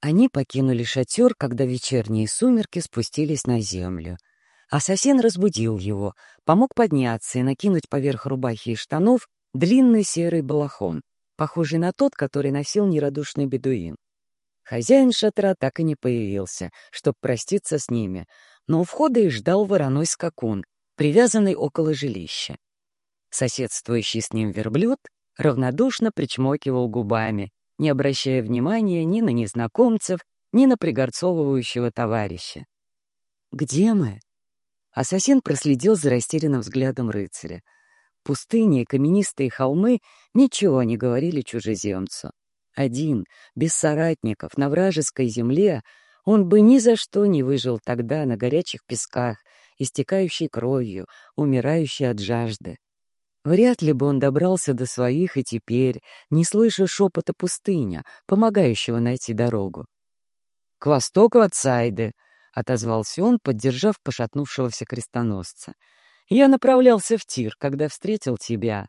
Они покинули шатер, когда вечерние сумерки спустились на землю. Ассасин разбудил его, помог подняться и накинуть поверх рубахи и штанов длинный серый балахон, похожий на тот, который носил нерадушный бедуин. Хозяин шатра так и не появился, чтобы проститься с ними, но у входа их ждал вороной скакун, привязанный около жилища. Соседствующий с ним верблюд равнодушно причмокивал губами, не обращая внимания ни на незнакомцев, ни на пригорцовывающего товарища. «Где мы?» Ассасин проследил за растерянным взглядом рыцаря. Пустыни и каменистые холмы ничего не говорили чужеземцу. Один, без соратников, на вражеской земле, он бы ни за что не выжил тогда на горячих песках, истекающей кровью, умирающей от жажды. Вряд ли бы он добрался до своих и теперь, не слыша шепота пустыня, помогающего найти дорогу. — К востоку от Сайды, — отозвался он, поддержав пошатнувшегося крестоносца. — Я направлялся в тир, когда встретил тебя.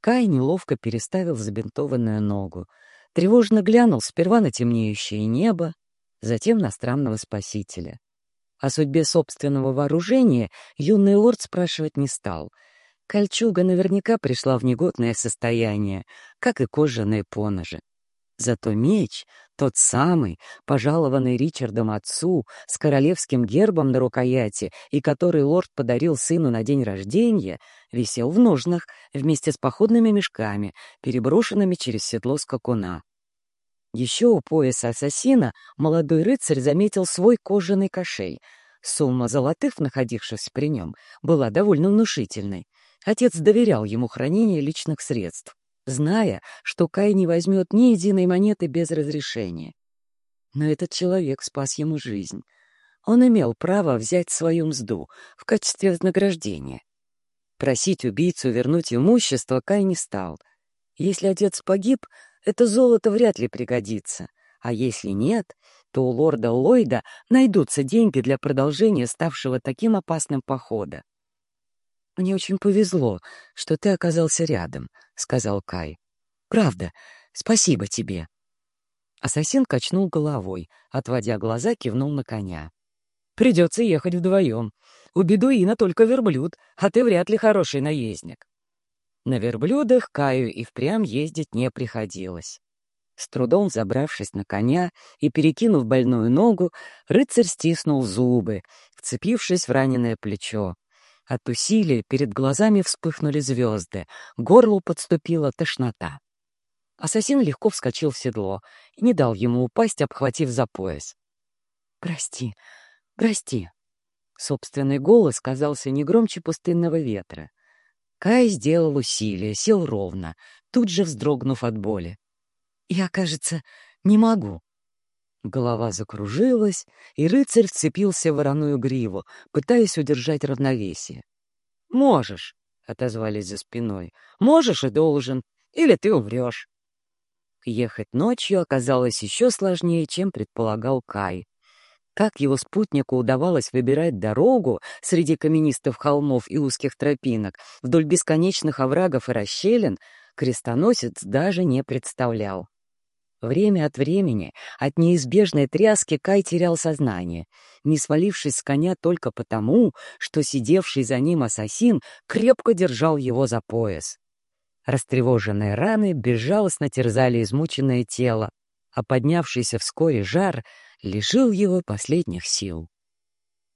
Кай неловко переставил забинтованную ногу, тревожно глянул сперва на темнеющее небо, затем на странного спасителя. О судьбе собственного вооружения юный лорд спрашивать не стал — Кольчуга наверняка пришла в негодное состояние, как и кожаные поножи. Зато меч, тот самый, пожалованный Ричардом отцу, с королевским гербом на рукояти и который лорд подарил сыну на день рождения, висел в ножнах вместе с походными мешками, переброшенными через седло скакуна. Еще у пояса ассасина молодой рыцарь заметил свой кожаный кошель. Сумма золотых, находившихся при нем, была довольно внушительной. Отец доверял ему хранение личных средств, зная, что Кай не возьмет ни единой монеты без разрешения. Но этот человек спас ему жизнь. Он имел право взять свою мзду в качестве вознаграждения. Просить убийцу вернуть имущество Кай не стал. Если отец погиб, это золото вряд ли пригодится, а если нет, то у лорда Ллойда найдутся деньги для продолжения ставшего таким опасным похода. «Мне очень повезло, что ты оказался рядом», — сказал Кай. «Правда, спасибо тебе». Ассасин качнул головой, отводя глаза, кивнул на коня. «Придется ехать вдвоем. У бедуина только верблюд, а ты вряд ли хороший наездник». На верблюдах Каю и впрямь ездить не приходилось. С трудом забравшись на коня и перекинув больную ногу, рыцарь стиснул зубы, вцепившись в раненое плечо. От усилий перед глазами вспыхнули звезды, горлу подступила тошнота. Ассасин легко вскочил в седло и не дал ему упасть, обхватив за пояс. «Прости, прости». Собственный голос казался не громче пустынного ветра. Кай сделал усилие, сел ровно, тут же вздрогнув от боли. «Я, кажется, не могу». Голова закружилась, и рыцарь вцепился в вороную гриву, пытаясь удержать равновесие. «Можешь», — отозвались за спиной, — «можешь и должен, или ты умрешь». Ехать ночью оказалось еще сложнее, чем предполагал Кай. Как его спутнику удавалось выбирать дорогу среди каменистых холмов и узких тропинок, вдоль бесконечных оврагов и расщелин, крестоносец даже не представлял. Время от времени от неизбежной тряски Кай терял сознание, не свалившись с коня только потому, что сидевший за ним ассасин крепко держал его за пояс. Растревоженные раны безжалостно терзали измученное тело, а поднявшийся вскоре жар лишил его последних сил.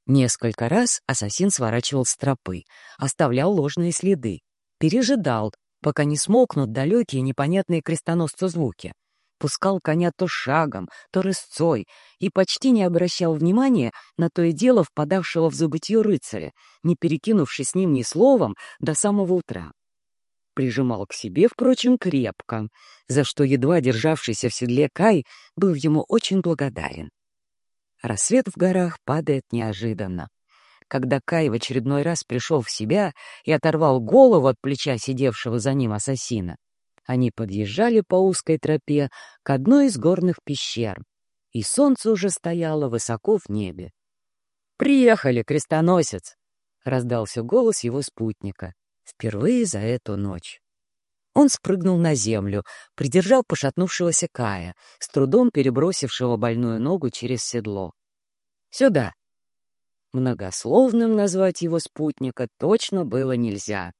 Несколько раз ассасин сворачивал с тропы, оставлял ложные следы, пережидал, пока не смолкнут далекие непонятные крестоносцу звуки — пускал коня то шагом, то рысцой и почти не обращал внимания на то и дело впадавшего в забытье рыцаря, не перекинувшись с ним ни словом до самого утра. Прижимал к себе, впрочем, крепко, за что едва державшийся в седле Кай был ему очень благодарен. Рассвет в горах падает неожиданно. Когда Кай в очередной раз пришел в себя и оторвал голову от плеча сидевшего за ним ассасина, они подъезжали по узкой тропе к одной из горных пещер, и солнце уже стояло высоко в небе. «Приехали, крестоносец!» — раздался голос его спутника, впервые за эту ночь. Он спрыгнул на землю, придержал пошатнувшегося Кая, с трудом перебросившего больную ногу через седло. «Сюда!» Многословным назвать его спутника точно было нельзя.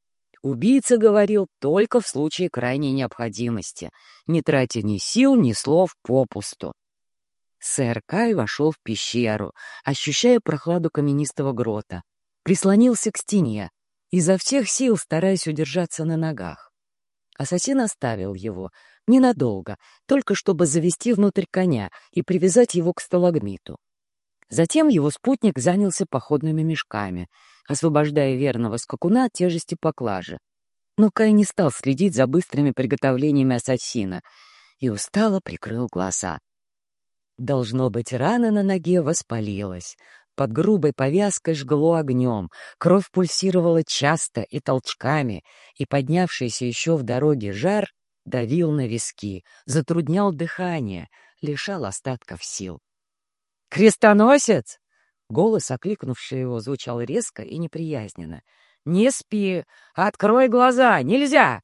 Убийца говорил только в случае крайней необходимости, не тратя ни сил, ни слов попусту. Сэр Кай вошел в пещеру, ощущая прохладу каменистого грота. Прислонился к стене, изо всех сил стараясь удержаться на ногах. Ассасин оставил его ненадолго, только чтобы завести внутрь коня и привязать его к сталагмиту. Затем его спутник занялся походными мешками, освобождая верного скакуна от тяжести поклажи. Но Кай не стал следить за быстрыми приготовлениями ассасина и устало прикрыл глаза. Должно быть, рана на ноге воспалилась. Под грубой повязкой жгло огнем, кровь пульсировала часто и толчками, и поднявшийся еще в дороге жар давил на виски, затруднял дыхание, лишал остатков сил. «Крестоносец!» Голос, окликнувший его, звучал резко и неприязненно. «Не спи! Открой глаза! Нельзя!»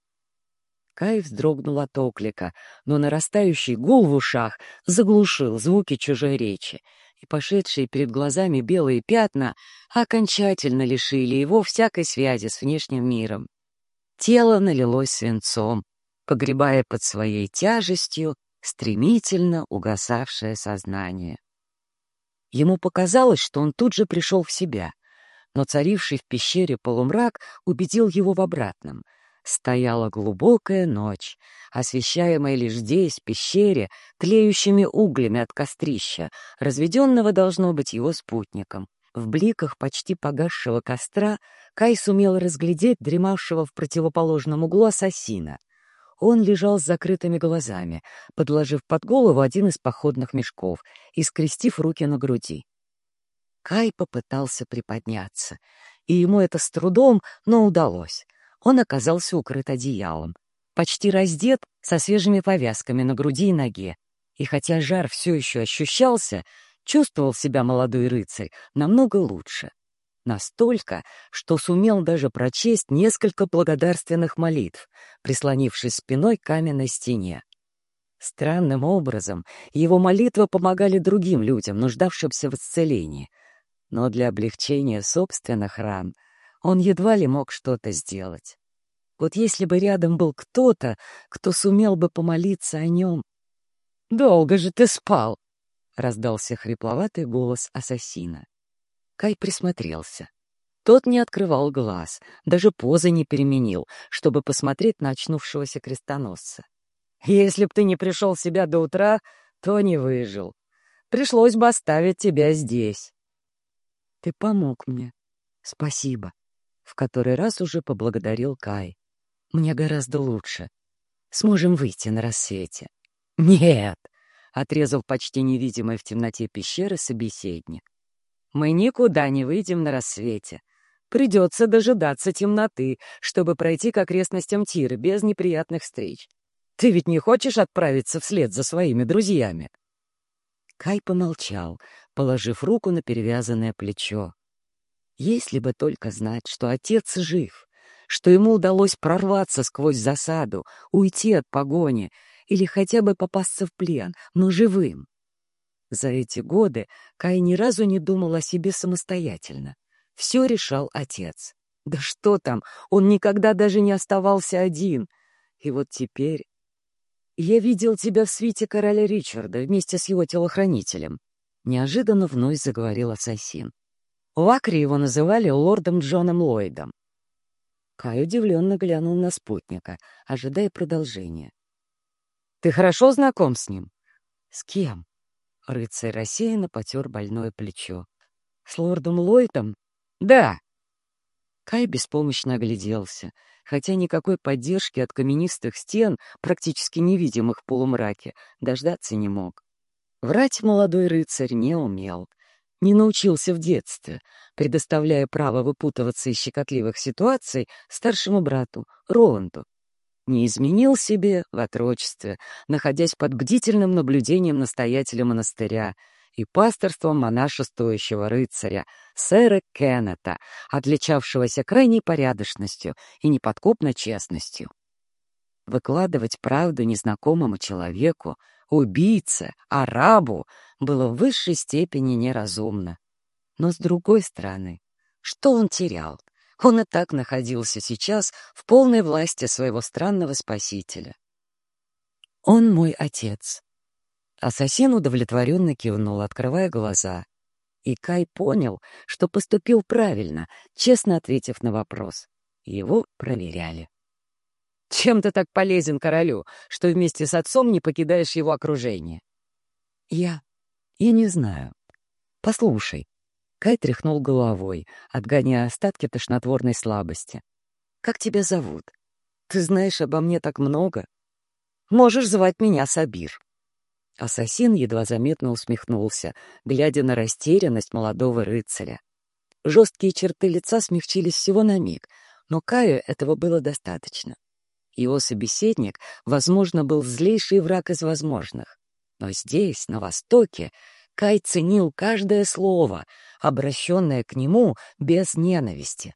Кай вздрогнул от оклика, но нарастающий гул в ушах заглушил звуки чужой речи, и пошедшие перед глазами белые пятна окончательно лишили его всякой связи с внешним миром. Тело налилось свинцом, погребая под своей тяжестью стремительно угасавшее сознание. Ему показалось, что он тут же пришел в себя, но царивший в пещере полумрак убедил его в обратном — Стояла глубокая ночь, освещаемая лишь здесь, в пещере, тлеющими углями от кострища, разведенного должно быть его спутником. В бликах почти погасшего костра Кай сумел разглядеть дремавшего в противоположном углу ассасина. Он лежал с закрытыми глазами, подложив под голову один из походных мешков и скрестив руки на груди. Кай попытался приподняться, и ему это с трудом, но удалось он оказался укрыт одеялом, почти раздет, со свежими повязками на груди и ноге. И хотя жар все еще ощущался, чувствовал себя молодой рыцарь намного лучше. Настолько, что сумел даже прочесть несколько благодарственных молитв, прислонившись спиной к каменной стене. Странным образом его молитвы помогали другим людям, нуждавшимся в исцелении. Но для облегчения собственных ран он едва ли мог что-то сделать. Вот если бы рядом был кто-то, кто сумел бы помолиться о нем. «Долго же ты спал!» — раздался хрипловатый голос ассасина. Кай присмотрелся. Тот не открывал глаз, даже позы не переменил, чтобы посмотреть на очнувшегося крестоносца. «Если б ты не пришел в себя до утра, то не выжил. Пришлось бы оставить тебя здесь». «Ты помог мне. Спасибо», в который раз уже поблагодарил Кай. «Мне гораздо лучше. Сможем выйти на рассвете». «Нет!» — отрезал почти невидимый в темноте пещеры собеседник. «Мы никуда не выйдем на рассвете. Придется дожидаться темноты, чтобы пройти к окрестностям Тиры без неприятных встреч. Ты ведь не хочешь отправиться вслед за своими друзьями?» Кай помолчал, положив руку на перевязанное плечо. Если бы только знать, что отец жив, что ему удалось прорваться сквозь засаду, уйти от погони или хотя бы попасться в плен, но живым. За эти годы Кай ни разу не думал о себе самостоятельно. Все решал отец. Да что там, он никогда даже не оставался один. И вот теперь... Я видел тебя в свите короля Ричарда вместе с его телохранителем. Неожиданно вновь заговорил ассасин. В Акре его называли лордом Джоном Ллойдом. Кай удивленно глянул на спутника, ожидая продолжения. «Ты хорошо знаком с ним?» «С кем?» Рыцарь рассеянно потер больное плечо. «С лордом Ллойдом?» «Да!» Кай беспомощно огляделся, хотя никакой поддержки от каменистых стен, практически невидимых в полумраке, дождаться не мог. Врать молодой рыцарь не умел — не научился в детстве, предоставляя право выпутываться из щекотливых ситуаций старшему брату, Роланду. Не изменил себе в отрочестве, находясь под бдительным наблюдением настоятеля монастыря и пасторством монашествующего рыцаря, сэра Кеннета, отличавшегося крайней порядочностью и неподкупной честностью. Выкладывать правду незнакомому человеку, убийце, арабу, было в высшей степени неразумно. Но с другой стороны, что он терял? Он и так находился сейчас в полной власти своего странного спасителя. «Он мой отец». Ассасин удовлетворенно кивнул, открывая глаза. И Кай понял, что поступил правильно, честно ответив на вопрос. Его проверяли. «Чем ты так полезен королю, что вместе с отцом не покидаешь его окружение?» «Я... я не знаю. Послушай». Кай тряхнул головой, отгоняя остатки тошнотворной слабости. «Как тебя зовут? Ты знаешь обо мне так много. Можешь звать меня Сабир». Ассасин едва заметно усмехнулся, глядя на растерянность молодого рыцаря. Жесткие черты лица смягчились всего на миг, но Каю этого было достаточно. Его собеседник, возможно, был злейший враг из возможных. Но здесь, на Востоке, Кай ценил каждое слово, обращенное к нему без ненависти.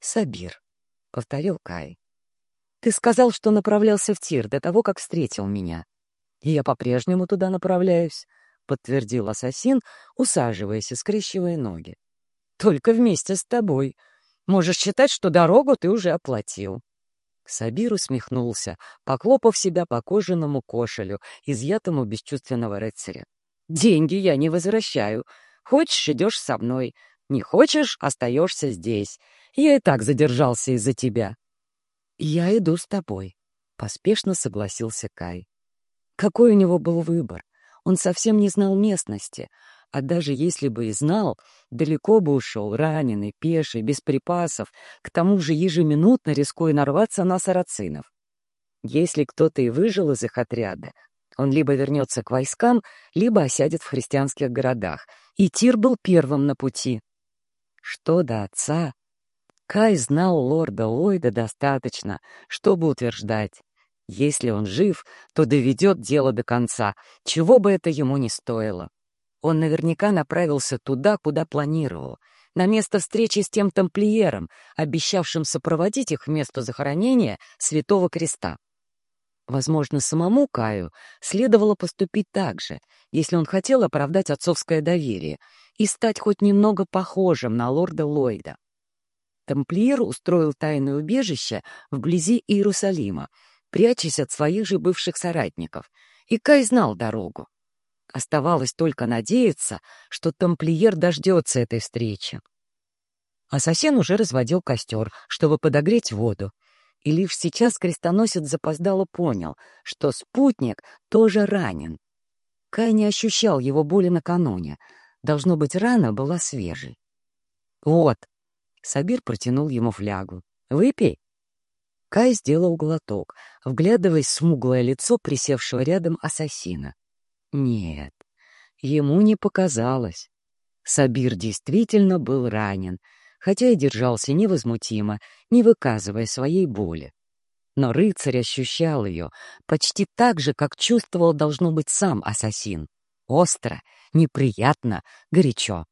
«Сабир», — повторил Кай, — «ты сказал, что направлялся в тир до того, как встретил меня. И я по-прежнему туда направляюсь», — подтвердил ассасин, усаживаясь и скрещивая ноги. «Только вместе с тобой. Можешь считать, что дорогу ты уже оплатил». Сабир усмехнулся, поклопав себя по кожаному кошелю, изъятому бесчувственного рыцаря. «Деньги я не возвращаю. Хочешь — идешь со мной. Не хочешь — остаешься здесь. Я и так задержался из-за тебя». «Я иду с тобой», — поспешно согласился Кай. Какой у него был выбор? Он совсем не знал местности, а даже если бы и знал, далеко бы ушел, раненый, пеший, без припасов, к тому же ежеминутно рискуя нарваться на сарацинов. Если кто-то и выжил из их отряда, он либо вернется к войскам, либо осядет в христианских городах, и Тир был первым на пути. Что до отца? Кай знал лорда Ллойда достаточно, чтобы утверждать, если он жив, то доведет дело до конца, чего бы это ему ни стоило. Он наверняка направился туда, куда планировал, на место встречи с тем тамплиером, обещавшим сопроводить их в место захоронения Святого Креста. Возможно, самому Каю следовало поступить так же, если он хотел оправдать отцовское доверие и стать хоть немного похожим на лорда Ллойда. Тамплиер устроил тайное убежище вблизи Иерусалима, прячась от своих же бывших соратников, и Кай знал дорогу. Оставалось только надеяться, что тамплиер дождется этой встречи. Ассасин уже разводил костер, чтобы подогреть воду, и лишь сейчас крестоносец запоздало понял, что спутник тоже ранен. Кай не ощущал его боли накануне. Должно быть, рана была свежей. «Вот», — Сабир протянул ему флягу, — «выпей». Кай сделал глоток, вглядываясь в смуглое лицо присевшего рядом ассасина. Нет, ему не показалось. Сабир действительно был ранен, хотя и держался невозмутимо, не выказывая своей боли. Но рыцарь ощущал ее почти так же, как чувствовал, должно быть, сам ассасин. Остро, неприятно, горячо.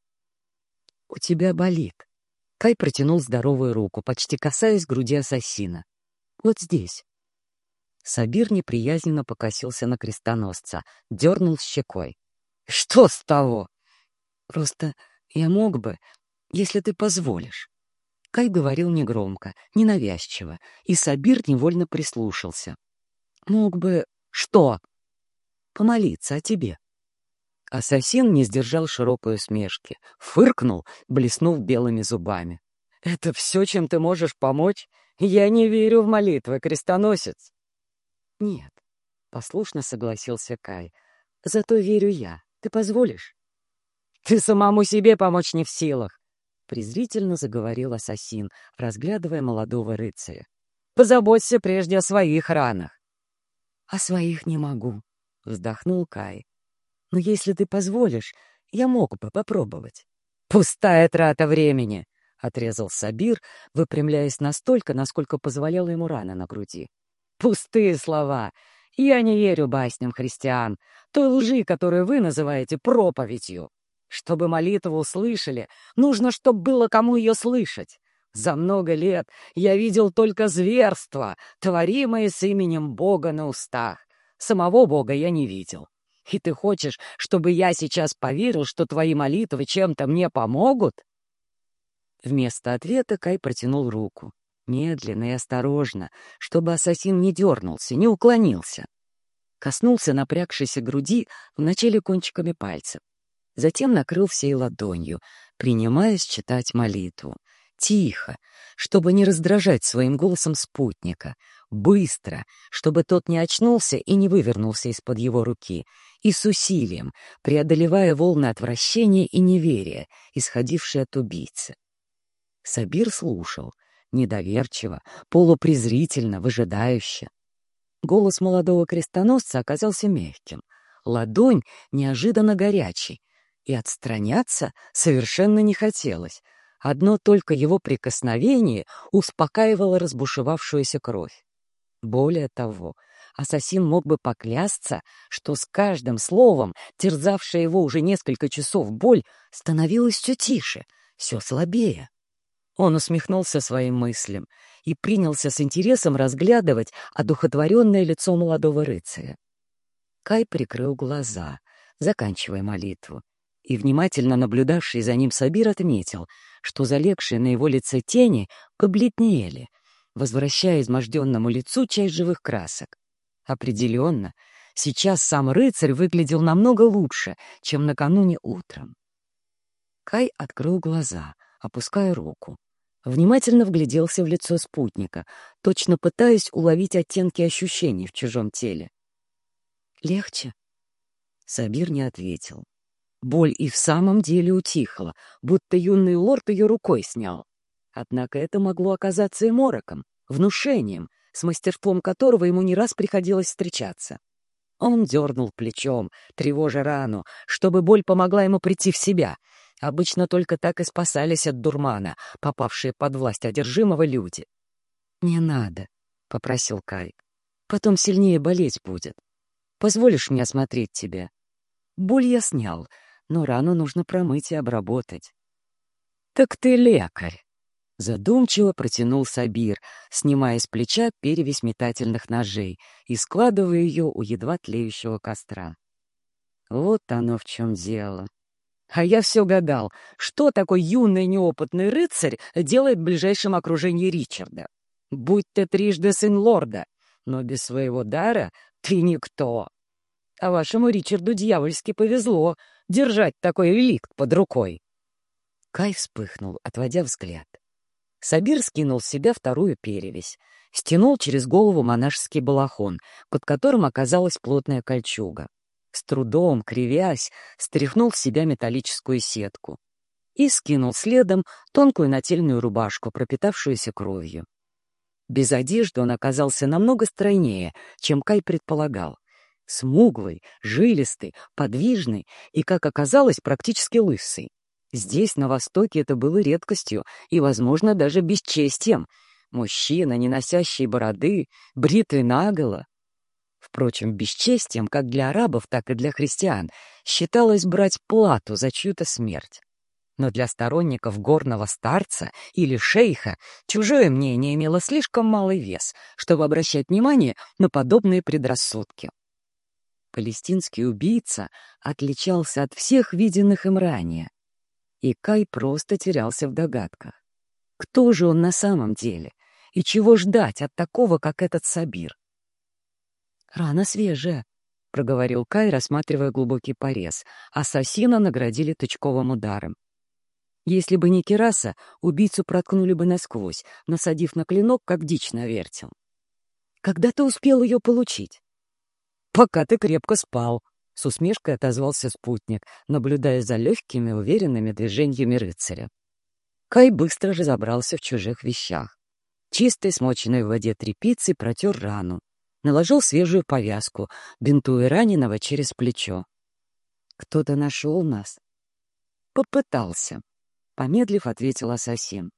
«У тебя болит». Кай протянул здоровую руку, почти касаясь груди ассасина. Вот здесь. Сабир неприязненно покосился на крестоносца, дернул щекой. «Что с того?» «Просто я мог бы, если ты позволишь». Кай говорил негромко, ненавязчиво, и Сабир невольно прислушался. «Мог бы... что?» «Помолиться о тебе». Ассасин не сдержал широкой усмешки, фыркнул, блеснув белыми зубами. «Это все, чем ты можешь помочь? Я не верю в молитвы, крестоносец. Нет, послушно согласился Кай. Зато верю я. Ты позволишь? Ты самому себе помочь не в силах. Презрительно заговорил ассасин, разглядывая молодого рыцаря. Позаботься прежде о своих ранах. О своих не могу, вздохнул Кай. Но если ты позволишь, я мог бы попробовать. Пустая трата времени отрезал Сабир, выпрямляясь настолько, насколько позволяла ему рана на груди. «Пустые слова! Я не верю басням христиан, той лжи, которую вы называете проповедью. Чтобы молитву услышали, нужно, чтобы было кому ее слышать. За много лет я видел только зверства, творимые с именем Бога на устах. Самого Бога я не видел. И ты хочешь, чтобы я сейчас поверил, что твои молитвы чем-то мне помогут?» Вместо ответа Кай протянул руку. Медленно и осторожно, чтобы ассасин не дернулся, не уклонился. Коснулся напрягшейся груди вначале кончиками пальцев. Затем накрыл всей ладонью, принимаясь читать молитву. Тихо, чтобы не раздражать своим голосом спутника. Быстро, чтобы тот не очнулся и не вывернулся из-под его руки. И с усилием, преодолевая волны отвращения и неверия, исходившие от убийцы. Сабир слушал, недоверчиво, полупрезрительно, выжидающе. Голос молодого крестоносца оказался мягким, ладонь неожиданно горячей, и отстраняться совершенно не хотелось. Одно только его прикосновение успокаивало разбушевавшуюся кровь. Более того, ассасин мог бы поклясться, что с каждым словом, терзавшая его уже несколько часов боль, становилась все тише, все слабее. Он усмехнулся своим мыслям и принялся с интересом разглядывать одухотворенное лицо молодого рыцаря. Кай прикрыл глаза, заканчивая молитву, и, внимательно наблюдавший за ним Сабир отметил, что залегшие на его лице тени побледнели, возвращая изможденному лицу часть живых красок. Определенно, сейчас сам рыцарь выглядел намного лучше, чем накануне утром. Кай открыл глаза, опуская руку внимательно вгляделся в лицо спутника, точно пытаясь уловить оттенки ощущений в чужом теле. «Легче?» Сабир не ответил. Боль и в самом деле утихла, будто юный лорд ее рукой снял. Однако это могло оказаться и мороком, внушением, с мастерством которого ему не раз приходилось встречаться. Он дернул плечом, тревожа рану, чтобы боль помогла ему прийти в себя — Обычно только так и спасались от дурмана, попавшие под власть одержимого люди. «Не надо», — попросил Кай. «Потом сильнее болеть будет. Позволишь мне осмотреть тебя?» Боль я снял, но рану нужно промыть и обработать. «Так ты лекарь!» Задумчиво протянул Сабир, снимая с плеча перевесь метательных ножей и складывая ее у едва тлеющего костра. Вот оно в чем дело. А я все гадал, что такой юный неопытный рыцарь делает в ближайшем окружении Ричарда. Будь ты трижды сын лорда, но без своего дара ты никто. А вашему Ричарду дьявольски повезло держать такой реликт под рукой. Кай вспыхнул, отводя взгляд. Сабир скинул с себя вторую перевесь, стянул через голову монашеский балахон, под которым оказалась плотная кольчуга с трудом, кривясь, стряхнул с себя металлическую сетку и скинул следом тонкую нательную рубашку, пропитавшуюся кровью. Без одежды он оказался намного стройнее, чем Кай предполагал. Смуглый, жилистый, подвижный и, как оказалось, практически лысый. Здесь, на Востоке, это было редкостью и, возможно, даже бесчестием. Мужчина, не носящий бороды, бритый наголо, Впрочем, бесчестием как для арабов, так и для христиан считалось брать плату за чью-то смерть. Но для сторонников горного старца или шейха чужое мнение имело слишком малый вес, чтобы обращать внимание на подобные предрассудки. Палестинский убийца отличался от всех виденных им ранее, и Кай просто терялся в догадках. Кто же он на самом деле, и чего ждать от такого, как этот Сабир? «Рана свежая», — проговорил Кай, рассматривая глубокий порез. Ассасина наградили тычковым ударом. Если бы не кераса, убийцу проткнули бы насквозь, насадив на клинок, как дичь на. «Когда ты успел ее получить?» «Пока ты крепко спал», — с усмешкой отозвался спутник, наблюдая за легкими, уверенными движениями рыцаря. Кай быстро разобрался в чужих вещах. Чистой, смоченной в воде тряпицей протер рану, наложил свежую повязку, бинтуя раненого через плечо. «Кто-то нашел нас?» «Попытался», — помедлив ответил ассасин.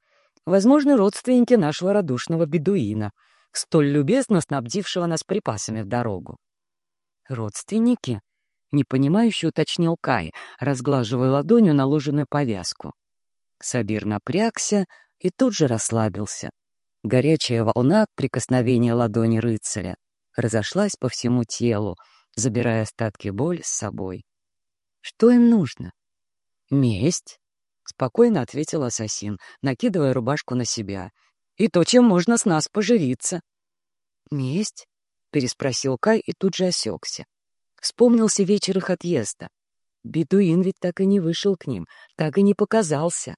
«Возможно, родственники нашего радушного бедуина, столь любезно снабдившего нас припасами в дорогу». «Родственники?» — непонимающе уточнил Кай, разглаживая ладонью наложенную повязку. Сабир напрягся, и тут же расслабился. Горячая волна от прикосновения ладони рыцаря разошлась по всему телу, забирая остатки боли с собой. Что им нужно? Месть, спокойно ответил ассасин, накидывая рубашку на себя. И то, чем можно с нас поживиться. Месть? Переспросил Кай и тут же осекся. Вспомнился вечер их отъезда. Бедуин ведь так и не вышел к ним, так и не показался.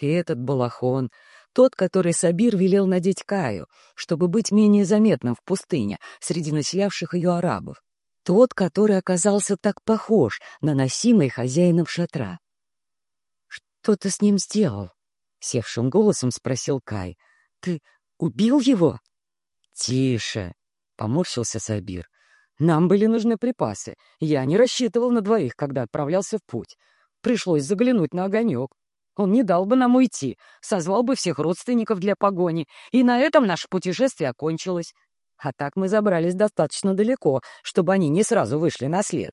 И этот балахон, тот, который Сабир велел надеть Каю, чтобы быть менее заметным в пустыне среди населявших ее арабов. Тот, который оказался так похож на носимый хозяином шатра. «Что ты с ним сделал?» — севшим голосом спросил Кай. «Ты убил его?» «Тише!» — поморщился Сабир. «Нам были нужны припасы. Я не рассчитывал на двоих, когда отправлялся в путь. Пришлось заглянуть на огонек. Он не дал бы нам уйти, созвал бы всех родственников для погони, и на этом наше путешествие окончилось. А так мы забрались достаточно далеко, чтобы они не сразу вышли на след.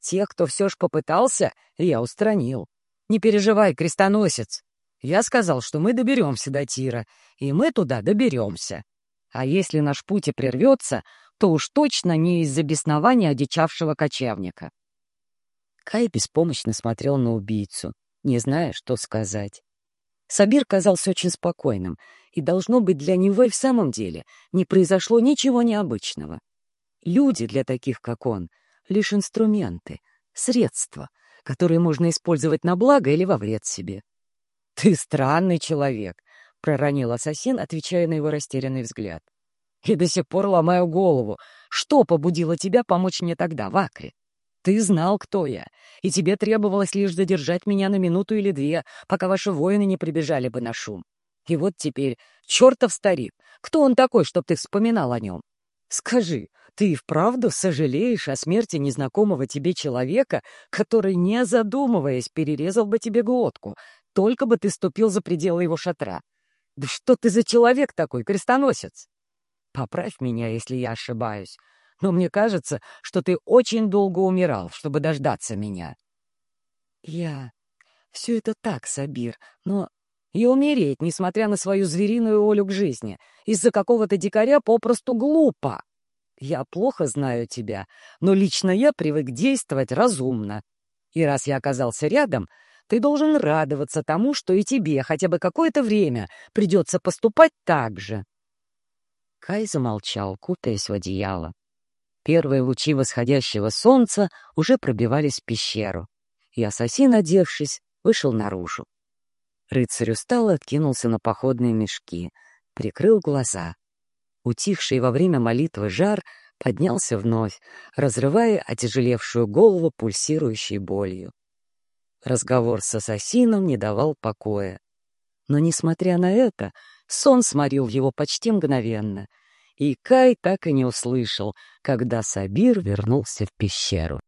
Тех, кто все ж попытался, я устранил. Не переживай, крестоносец. Я сказал, что мы доберемся до Тира, и мы туда доберемся. А если наш путь и прервется, то уж точно не из-за беснования одичавшего кочевника. Кай беспомощно смотрел на убийцу, не зная, что сказать. Сабир казался очень спокойным, и, должно быть, для него и в самом деле не произошло ничего необычного. Люди для таких, как он, лишь инструменты, средства, которые можно использовать на благо или во вред себе. — Ты странный человек, — проронил ассасин, отвечая на его растерянный взгляд. — И до сих пор ломаю голову. Что побудило тебя помочь мне тогда, в Акре? Ты знал, кто я, и тебе требовалось лишь задержать меня на минуту или две, пока ваши воины не прибежали бы на шум. И вот теперь, чертов старик, кто он такой, чтоб ты вспоминал о нем? Скажи, ты и вправду сожалеешь о смерти незнакомого тебе человека, который, не задумываясь, перерезал бы тебе глотку, только бы ты ступил за пределы его шатра? Да что ты за человек такой, крестоносец? Поправь меня, если я ошибаюсь, но мне кажется, что ты очень долго умирал, чтобы дождаться меня. Я... Все это так, Сабир, но и умереть, несмотря на свою звериную волю к жизни, из-за какого-то дикаря попросту глупо. Я плохо знаю тебя, но лично я привык действовать разумно. И раз я оказался рядом, ты должен радоваться тому, что и тебе хотя бы какое-то время придется поступать так же. Кай замолчал, кутаясь в одеяло. Первые лучи восходящего солнца уже пробивались в пещеру, и ассасин, одевшись, вышел наружу. Рыцарь устал откинулся на походные мешки, прикрыл глаза. Утихший во время молитвы жар поднялся вновь, разрывая отяжелевшую голову пульсирующей болью. Разговор с ассасином не давал покоя. Но, несмотря на это, сон сморил его почти мгновенно, и Кай так и не услышал, когда Сабир вернулся в пещеру.